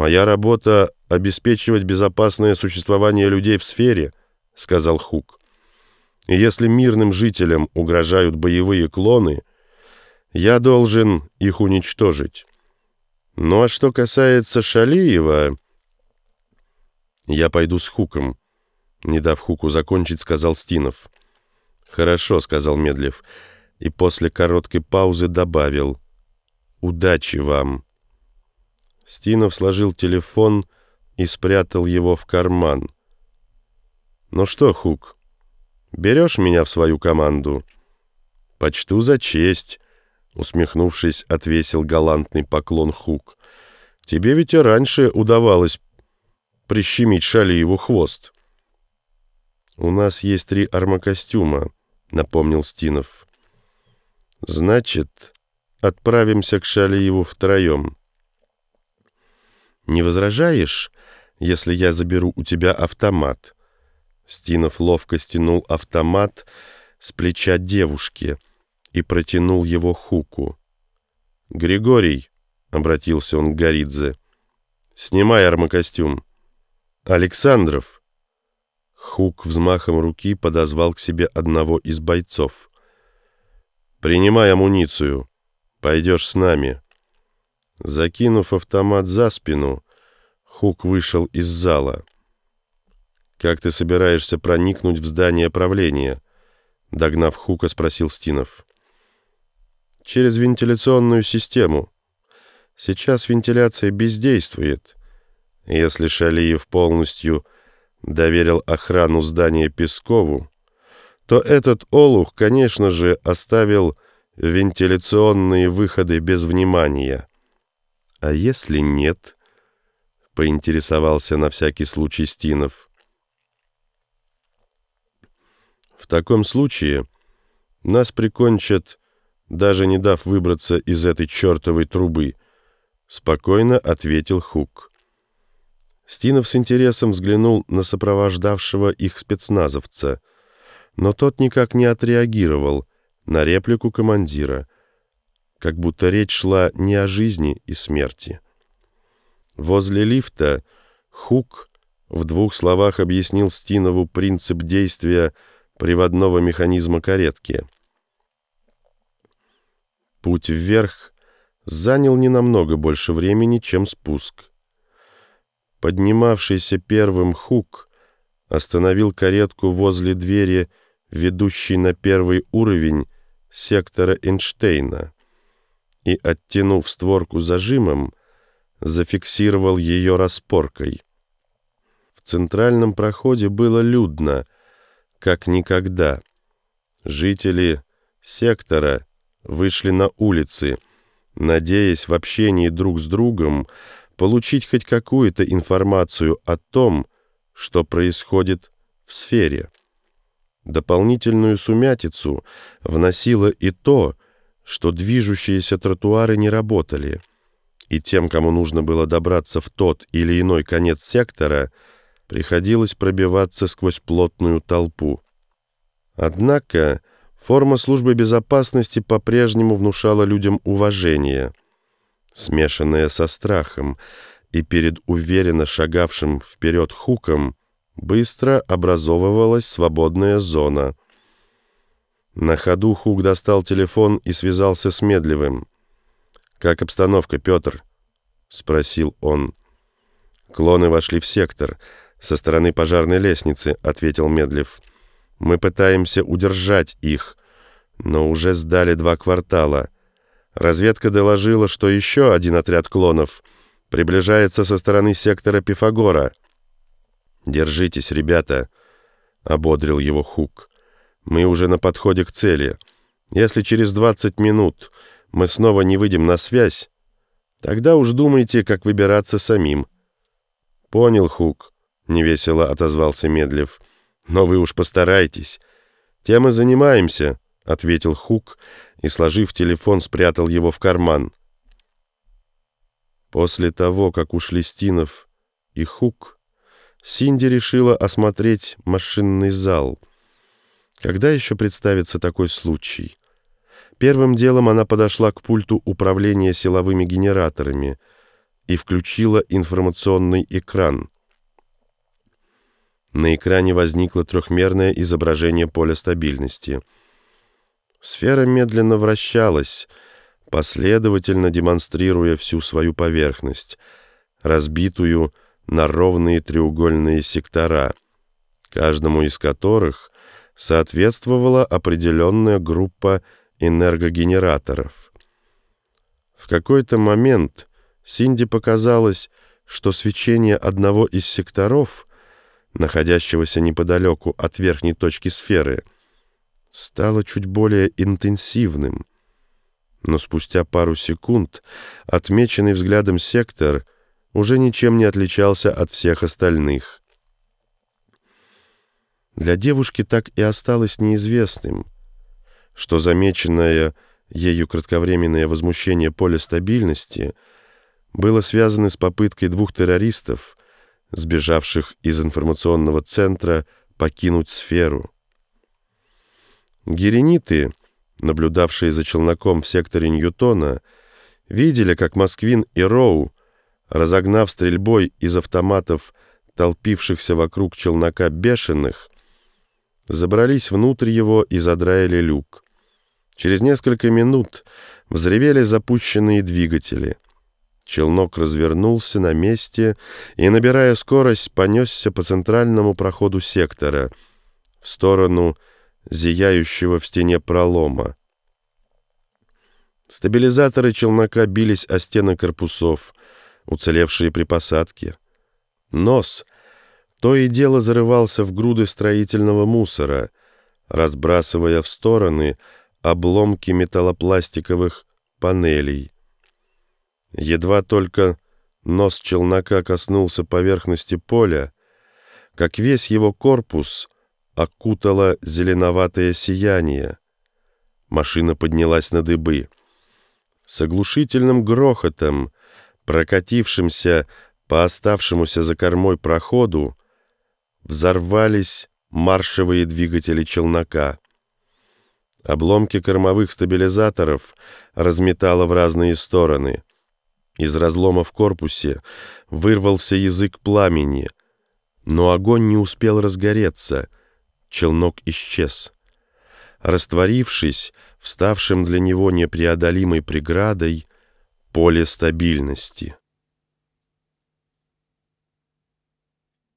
«Моя работа — обеспечивать безопасное существование людей в сфере», — сказал Хук. «И если мирным жителям угрожают боевые клоны, я должен их уничтожить. Ну а что касается Шалиева...» «Я пойду с Хуком», — не дав Хуку закончить, сказал Стинов. «Хорошо», — сказал Медлев, и после короткой паузы добавил. «Удачи вам». Стинов сложил телефон и спрятал его в карман. «Ну что, Хук, берешь меня в свою команду?» «Почту за честь», — усмехнувшись, отвесил галантный поклон Хук. «Тебе ведь и раньше удавалось прищемить Шалиеву хвост». «У нас есть три армокостюма», — напомнил Стинов. «Значит, отправимся к Шалиеву втроем». «Не возражаешь, если я заберу у тебя автомат?» Стинов ловко стянул автомат с плеча девушки и протянул его Хуку. «Григорий», — обратился он к Горидзе, — «снимай армокостюм». «Александров!» Хук взмахом руки подозвал к себе одного из бойцов. «Принимай амуницию. Пойдешь с нами». Закинув автомат за спину, Хук вышел из зала. «Как ты собираешься проникнуть в здание правления?» Догнав Хука, спросил Стинов. «Через вентиляционную систему. Сейчас вентиляция бездействует. Если Шалиев полностью доверил охрану здания Пескову, то этот олух, конечно же, оставил вентиляционные выходы без внимания». «А если нет?» — поинтересовался на всякий случай Стинов. «В таком случае нас прикончат, даже не дав выбраться из этой чертовой трубы», — спокойно ответил Хук. Стинов с интересом взглянул на сопровождавшего их спецназовца, но тот никак не отреагировал на реплику командира — как будто речь шла не о жизни и смерти. Возле лифта Хук в двух словах объяснил Стинову принцип действия приводного механизма каретки. Путь вверх занял не намного больше времени, чем спуск. Поднимавшийся первым Хук остановил каретку возле двери, ведущей на первый уровень сектора Эйнштейна и, оттянув створку зажимом, зафиксировал ее распоркой. В центральном проходе было людно, как никогда. Жители сектора вышли на улицы, надеясь в общении друг с другом получить хоть какую-то информацию о том, что происходит в сфере. Дополнительную сумятицу вносило и то, что движущиеся тротуары не работали, и тем, кому нужно было добраться в тот или иной конец сектора, приходилось пробиваться сквозь плотную толпу. Однако форма службы безопасности по-прежнему внушала людям уважение, смешанное со страхом, и перед уверенно шагавшим вперед хуком быстро образовывалась свободная зона — на ходу Хук достал телефон и связался с Медлевым. «Как обстановка, Петр?» — спросил он. «Клоны вошли в сектор. Со стороны пожарной лестницы», — ответил Медлев. «Мы пытаемся удержать их, но уже сдали два квартала. Разведка доложила, что еще один отряд клонов приближается со стороны сектора Пифагора». «Держитесь, ребята», — ободрил его Хук. Мы уже на подходе к цели. Если через 20 минут мы снова не выйдем на связь, тогда уж думайте, как выбираться самим. Понял, Хук, невесело отозвался Медлев. Но вы уж постарайтесь. Тем и занимаемся, ответил Хук и, сложив телефон, спрятал его в карман. После того, как ушли Стинов и Хук, Синди решила осмотреть машинный зал — когда еще представится такой случай? Первым делом она подошла к пульту управления силовыми генераторами и включила информационный экран. На экране возникло трехмерное изображение поля стабильности. Сфера медленно вращалась, последовательно демонстрируя всю свою поверхность, разбитую на ровные треугольные сектора, каждому из которых соответствовала определенная группа энергогенераторов. В какой-то момент Синди показалось, что свечение одного из секторов, находящегося неподалеку от верхней точки сферы, стало чуть более интенсивным. Но спустя пару секунд отмеченный взглядом сектор уже ничем не отличался от всех остальных. Для девушки так и осталось неизвестным, что замеченное ею кратковременное возмущение поля стабильности было связано с попыткой двух террористов, сбежавших из информационного центра, покинуть сферу. Герениты, наблюдавшие за челноком в секторе Ньютона, видели, как Москвин и Роу, разогнав стрельбой из автоматов толпившихся вокруг челнока бешеных, забрались внутрь его и задраили люк. Через несколько минут взревели запущенные двигатели. Челнок развернулся на месте и, набирая скорость, понесся по центральному проходу сектора в сторону зияющего в стене пролома. Стабилизаторы челнока бились о стены корпусов, уцелевшие при посадке. Нос то и дело зарывался в груды строительного мусора, разбрасывая в стороны обломки металлопластиковых панелей. Едва только нос челнока коснулся поверхности поля, как весь его корпус окутало зеленоватое сияние. Машина поднялась на дыбы. С оглушительным грохотом, прокатившимся по оставшемуся за кормой проходу, взорвались маршевые двигатели челнока. Обломки кормовых стабилизаторов разметало в разные стороны. Из разлома в корпусе вырвался язык пламени, но огонь не успел разгореться, челнок исчез. Растворившись, вставшим для него непреодолимой преградой, поле стабильности —